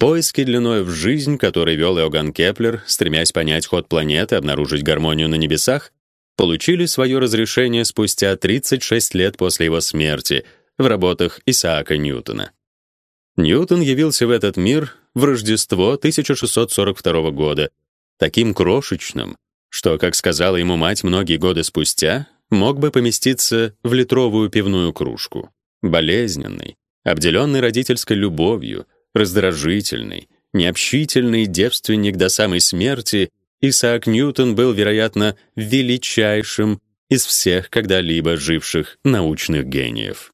Поиски длиной в жизнь, который вел Иоганн Кеплер, стремясь понять ход планеты, обнаружить гармонию на небесах, получили свое разрешение спустя 36 лет после его смерти в работах Исаака Ньютона. Ньютон явился в этот мир в Рождество 1642 года, таким крошечным, что, как сказала ему мать многие годы спустя, мог бы поместиться в литровую пивную кружку. Болезненный, обделенный родительской любовью, раздражительный, необщительный девственник до самой смерти, Исаак Ньютон был, вероятно, величайшим из всех когда-либо живших научных гениев.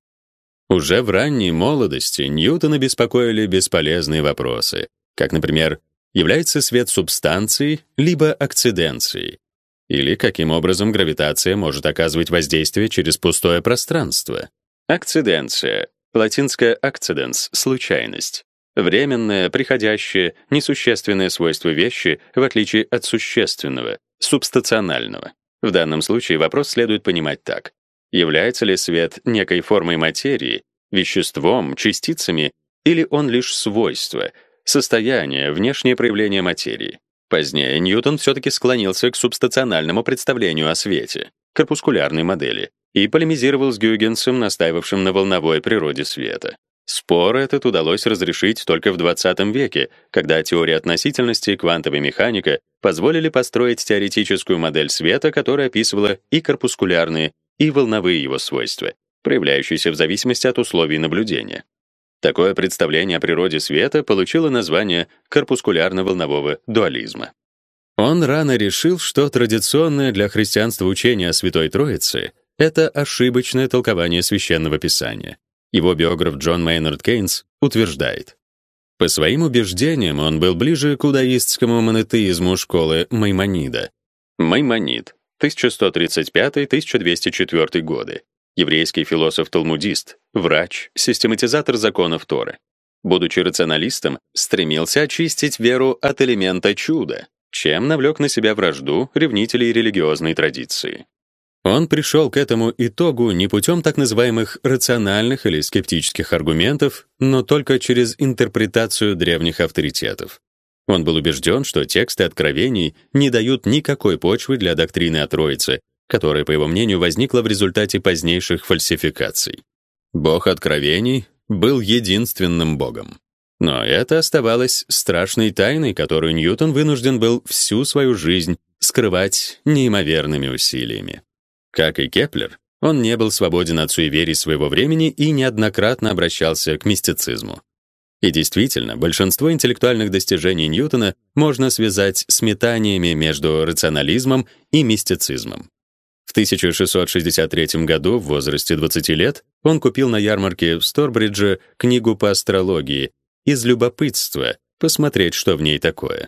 Уже в ранней молодости Ньютона беспокоили бесполезные вопросы, как, например, является свет субстанцией либо акциденцией, или каким образом гравитация может оказывать воздействие через пустое пространство. Акциденция, латинское accidens случайность. Временное, приходящее, несущественное свойство вещи, в отличие от существенного, субстационального. В данном случае вопрос следует понимать так: Является ли свет некой формой материи, веществом, частицами, или он лишь свойство, состояние, внешнее проявление материи? Позднее Ньютон все-таки склонился к субстациональному представлению о свете, корпускулярной модели, и полемизировал с Гюйгенсом, настаивавшим на волновой природе света. Спор этот удалось разрешить только в 20 веке, когда теория относительности и квантовая механика позволили построить теоретическую модель света, которая описывала и корпускулярные, и волновые его свойства, проявляющиеся в зависимости от условий наблюдения. Такое представление о природе света получило название корпускулярно-волнового дуализма. Он рано решил, что традиционное для христианства учение о Святой Троице это ошибочное толкование священного писания. Его биограф Джон Мейнард Кейнс утверждает: по своим убеждениям он был ближе к иудаистскому монотеизму школы Маймонида. Маймонид 1135-1204 годы. Еврейский философ-талмудист, врач, систематизатор законов Торы. Будучи рационалистом, стремился очистить веру от элемента чуда, чем навлек на себя вражду ревнителей религиозной традиции. Он пришел к этому итогу не путем так называемых рациональных или скептических аргументов, но только через интерпретацию древних авторитетов. Он был убежден, что тексты откровений не дают никакой почвы для доктрины о Троице, которая, по его мнению, возникла в результате позднейших фальсификаций. Бог откровений был единственным богом. Но это оставалось страшной тайной, которую Ньютон вынужден был всю свою жизнь скрывать неимоверными усилиями. Как и Кеплер, он не был свободен от суеверий своего времени и неоднократно обращался к мистицизму. И действительно, большинство интеллектуальных достижений Ньютона можно связать с метаниями между рационализмом и мистицизмом. В 1663 году, в возрасте 20 лет, он купил на ярмарке в Сторбридже книгу по астрологии из любопытства посмотреть, что в ней такое.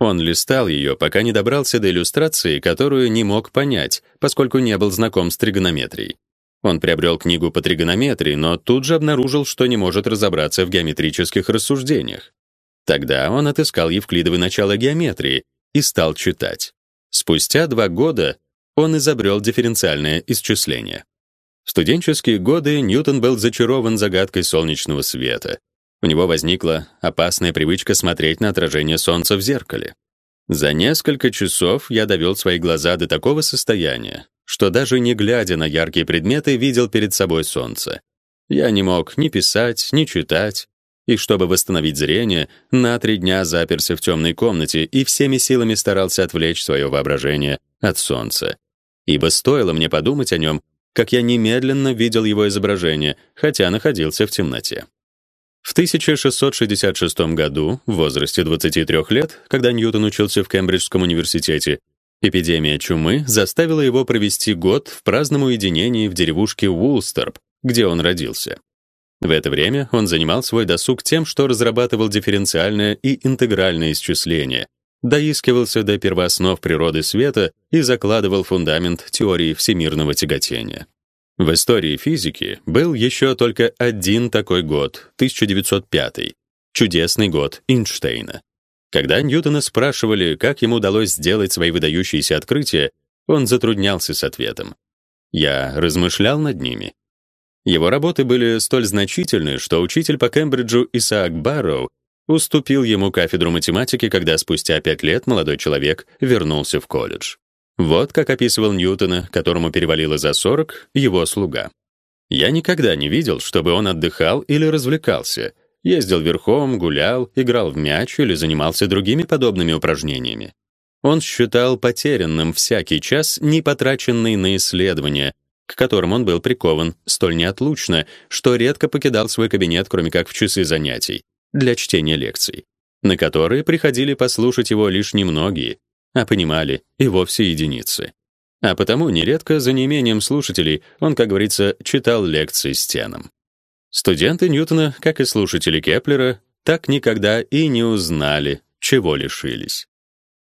Он листал ее, пока не добрался до иллюстрации, которую не мог понять, поскольку не был знаком с тригонометрией. Он приобрел книгу по тригонометрии, но тут же обнаружил, что не может разобраться в геометрических рассуждениях. Тогда он отыскал Евклидовы начала геометрии и стал читать. Спустя два года он изобрел дифференциальное исчисление. В студенческие годы Ньютон был зачарован загадкой солнечного света. У него возникла опасная привычка смотреть на отражение солнца в зеркале. За несколько часов я довел свои глаза до такого состояния, что даже не глядя на яркие предметы, видел перед собой солнце. Я не мог ни писать, ни читать, и чтобы восстановить зрение, на три дня заперся в темной комнате и всеми силами старался отвлечь свое воображение от солнца. Ибо стоило мне подумать о нем, как я немедленно видел его изображение, хотя находился в темноте. В 1666 году, в возрасте 23 лет, когда Ньютон учился в Кембриджском университете, эпидемия чумы заставила его провести год в праздном уединении в деревушке Вулстерп, где он родился. В это время он занимал свой досуг тем, что разрабатывал дифференциальное и интегральное исчисления, доискивался до первооснов природы света и закладывал фундамент теории всемирного тяготения. В истории физики был еще только один такой год 1905 чудесный год Эйнштейна. Когда Ньютона спрашивали, как ему удалось сделать свои выдающиеся открытия, он затруднялся с ответом. Я размышлял над ними. Его работы были столь значительны, что учитель по Кембриджу Исаак Барроу уступил ему кафедру математики, когда спустя пять лет молодой человек вернулся в колледж. Вот как описывал Ньютона, которому перевалило за 40, его слуга. Я никогда не видел, чтобы он отдыхал или развлекался, ездил верхом, гулял, играл в мяч или занимался другими подобными упражнениями. Он считал потерянным всякий час, не потраченный на исследования, к которым он был прикован столь неотлучно, что редко покидал свой кабинет, кроме как в часы занятий, для чтения лекций, на которые приходили послушать его лишь немногие, а понимали и вовсе единицы. А потому нередко за неимением слушателей он, как говорится, читал лекции стенам. Студенты Ньютона, как и слушатели Кеплера, так никогда и не узнали, чего лишились.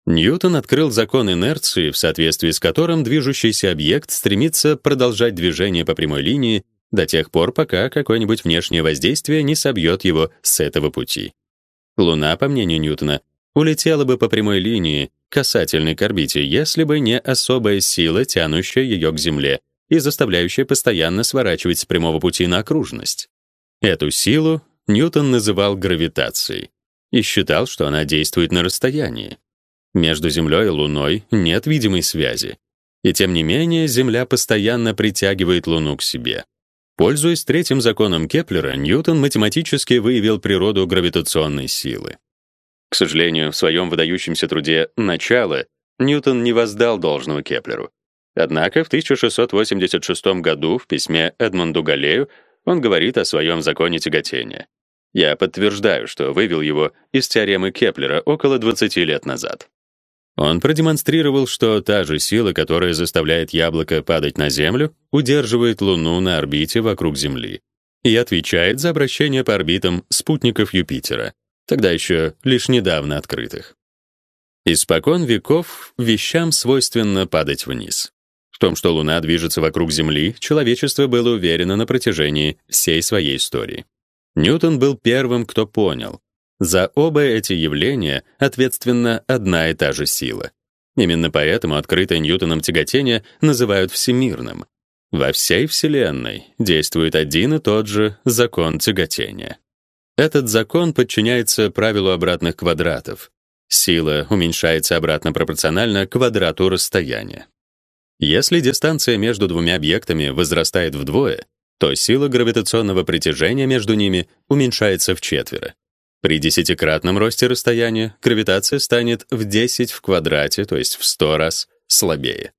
Ньютон открыл закон инерции, в соответствии с которым движущийся объект стремится продолжать движение по прямой линии до тех пор, пока какое-нибудь внешнее воздействие не собьет его с этого пути. Луна, по мнению Ньютона, улетела бы по прямой линии, касательной к орбите, если бы не особая сила, тянущая ее к Земле и заставляющая постоянно сворачивать с прямого пути на окружность. Эту силу Ньютон называл гравитацией и считал, что она действует на расстоянии. Между Землей и Луной нет видимой связи. И тем не менее, Земля постоянно притягивает Луну к себе. Пользуясь третьим законом Кеплера, Ньютон математически выявил природу гравитационной силы. К сожалению, в своем выдающемся труде «Начала» Ньютон не воздал должного Кеплеру. Однако в 1686 году в письме Эдмунду Галлею он говорит о своем законе тяготения. Я подтверждаю, что вывел его из теоремы Кеплера около 20 лет назад. Он продемонстрировал, что та же сила, которая заставляет яблоко падать на Землю, удерживает Луну на орбите вокруг Земли и отвечает за обращение по орбитам спутников Юпитера, тогда еще лишь недавно открытых. Испокон веков вещам свойственно падать вниз. В том, что Луна движется вокруг Земли, человечество было уверено на протяжении всей своей истории. Ньютон был первым, кто понял, за оба эти явления ответственна одна и та же сила. Именно поэтому открытое Ньютоном тяготение называют всемирным. Во всей Вселенной действует один и тот же закон тяготения. Этот закон подчиняется правилу обратных квадратов. Сила уменьшается обратно пропорционально квадрату расстояния. Если дистанция между двумя объектами возрастает вдвое, то сила гравитационного притяжения между ними уменьшается в четверо. При десятикратном росте расстояния гравитация станет в 10 в квадрате, то есть в 100 раз, слабее.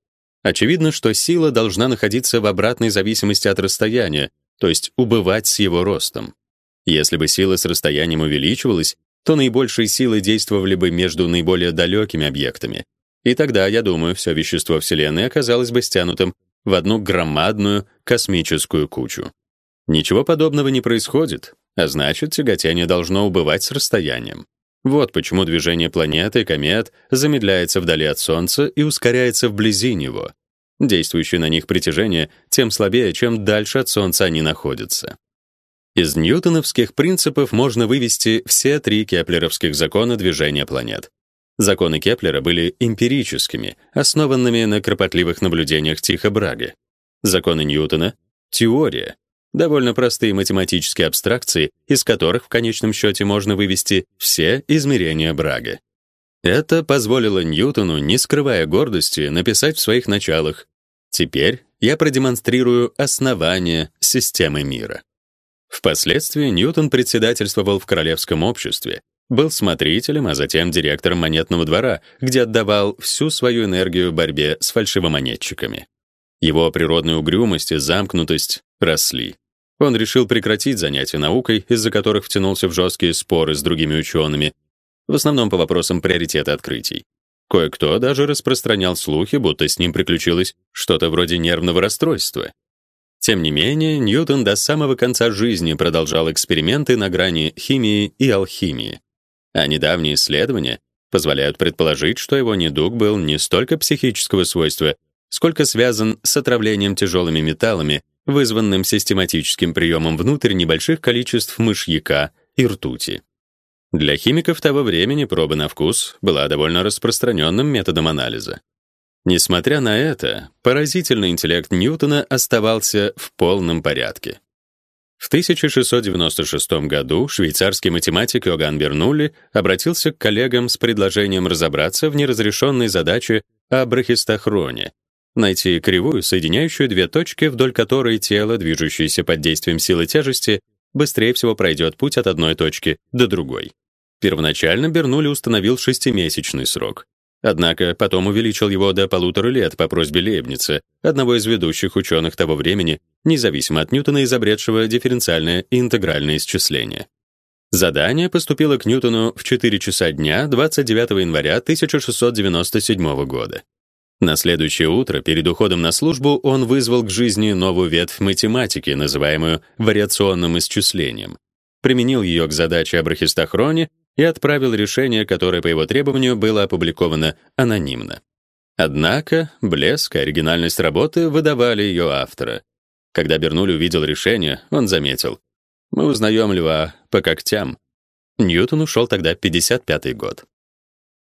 Очевидно, что сила должна находиться в обратной зависимости от расстояния, то есть убывать с его ростом. Если бы сила с расстоянием увеличивалась, то наибольшие силы действовали бы между наиболее далекими объектами. И тогда, я думаю, все вещество Вселенной оказалось бы стянутым в одну громадную космическую кучу. Ничего подобного не происходит, а значит, тяготение должно убывать с расстоянием. Вот почему движение планеты и комет замедляется вдали от Солнца и ускоряется вблизи него. Действующее на них притяжение тем слабее, чем дальше от Солнца они находятся. Из ньютоновских принципов можно вывести все три кеплеровских закона движения планет. Законы Кеплера были эмпирическими, основанными на кропотливых наблюдениях Тихо Браги. Законы Ньютона — теория, довольно простые математические абстракции, из которых в конечном счете можно вывести все измерения Брага. Это позволило Ньютону, не скрывая гордости, написать в своих началах: "Теперь я продемонстрирую основание системы мира". Впоследствии Ньютон председательствовал в королевском обществе, был смотрителем, а затем директором монетного двора, где отдавал всю свою энергию борьбе с фальшивомонетчиками. Его природная угрюмость и замкнутость росли. Он решил прекратить занятия наукой, из-за которых втянулся в жесткие споры с другими учеными, в основном по вопросам приоритета открытий. Кое-кто даже распространял слухи, будто с ним приключилось что-то вроде нервного расстройства. Тем не менее, Ньютон до самого конца жизни продолжал эксперименты на грани химии и алхимии. А недавние исследования позволяют предположить, что его недуг был не столько психического свойства, сколько связан с отравлением тяжелыми металлами вызванным систематическим приемом внутрь небольших количеств мышьяка и ртути. Для химиков того времени проба на вкус была довольно распространенным методом анализа. Несмотря на это, поразительный интеллект Ньютона оставался в полном порядке. В 1696 году швейцарский математик Иоганн Бернулли обратился к коллегам с предложением разобраться в неразрешенной задаче о брахистохроне найти кривую, соединяющую две точки, вдоль которой тело, движущееся под действием силы тяжести, быстрее всего пройдет путь от одной точки до другой. Первоначально Бернулли установил шестимесячный срок. Однако потом увеличил его до полутора лет по просьбе Лейбница, одного из ведущих ученых того времени, независимо от Ньютона, изобретшего дифференциальное и интегральное исчисление. Задание поступило к Ньютону в 4 часа дня 29 января 1697 года. На следующее утро, перед уходом на службу, он вызвал к жизни новую ветвь математики, называемую вариационным исчислением. Применил ее к задаче о брахистохроне и отправил решение, которое по его требованию было опубликовано анонимно. Однако блеск и оригинальность работы выдавали ее автора. Когда Бернуль увидел решение, он заметил: "Мы узнаем льва по когтям". Ньютон ушел тогда 55-й год.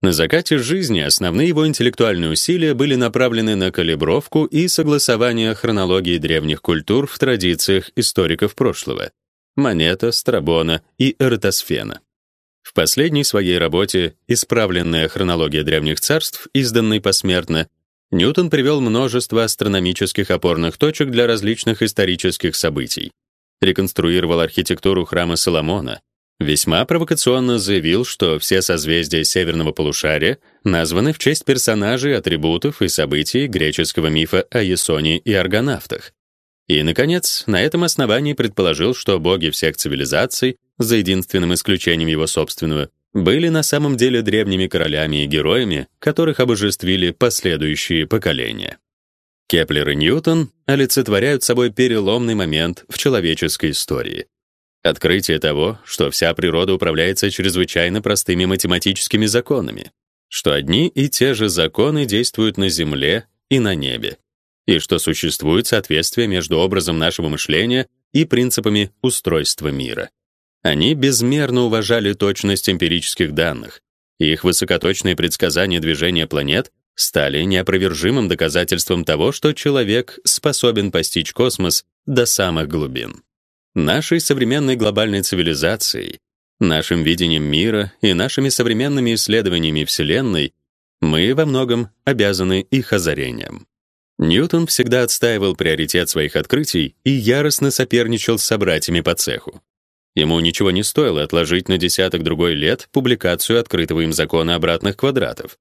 На закате жизни основные его интеллектуальные усилия были направлены на калибровку и согласование хронологии древних культур в традициях историков прошлого — Монета, Страбона и Эратосфена. В последней своей работе «Исправленная хронология древних царств», изданной посмертно, Ньютон привел множество астрономических опорных точек для различных исторических событий. Реконструировал архитектуру храма Соломона, весьма провокационно заявил, что все созвездия северного полушария названы в честь персонажей, атрибутов и событий греческого мифа о Ясоне и аргонавтах. И наконец, на этом основании предположил, что боги всех цивилизаций, за единственным исключением его собственного, были на самом деле древними королями и героями, которых обожествили последующие поколения. Кеплер и Ньютон олицетворяют собой переломный момент в человеческой истории. Открытие того, что вся природа управляется чрезвычайно простыми математическими законами, что одни и те же законы действуют на Земле и на небе, и что существует соответствие между образом нашего мышления и принципами устройства мира. Они безмерно уважали точность эмпирических данных, и их высокоточные предсказания движения планет стали неопровержимым доказательством того, что человек способен постичь космос до самых глубин. Нашей современной глобальной цивилизацией, нашим видением мира и нашими современными исследованиями Вселенной мы во многом обязаны их озарениям. Ньютон всегда отстаивал приоритет своих открытий и яростно соперничал с собратьями по цеху. Ему ничего не стоило отложить на десяток другой лет публикацию открытого им закона обратных квадратов.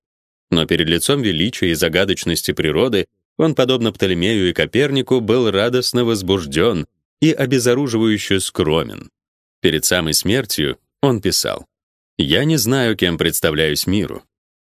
Но перед лицом величия и загадочности природы он, подобно Птолемею и Копернику, был радостно возбужден и обезоруживающе скромен. Перед самой смертью он писал: "Я не знаю, кем представляюсь миру.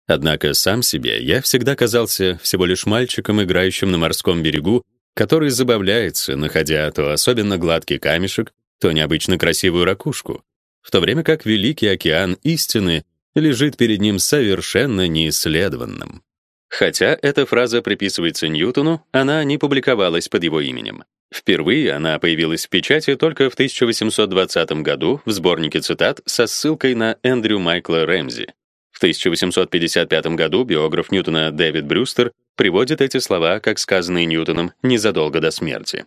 Однако сам себе я всегда казался всего лишь мальчиком, играющим на морском берегу, который забавляется, находя то особенно гладкий камешек, то необычно красивую ракушку, в то время как великий океан истины лежит перед ним совершенно неисследованным". Хотя эта фраза приписывается Ньютону, она не публиковалась под его именем. Впервые она появилась в печати только в 1820 году в сборнике цитат со ссылкой на Эндрю Майкла Рэмзи. В 1855 году биограф Ньютона Дэвид Брюстер приводит эти слова, как сказанные Ньютоном незадолго до смерти.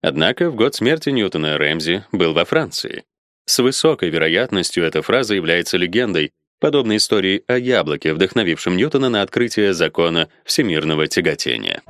Однако в год смерти Ньютона Рэмзи был во Франции. С высокой вероятностью эта фраза является легендой, подобной истории о яблоке, вдохновившем Ньютона на открытие закона всемирного тяготения.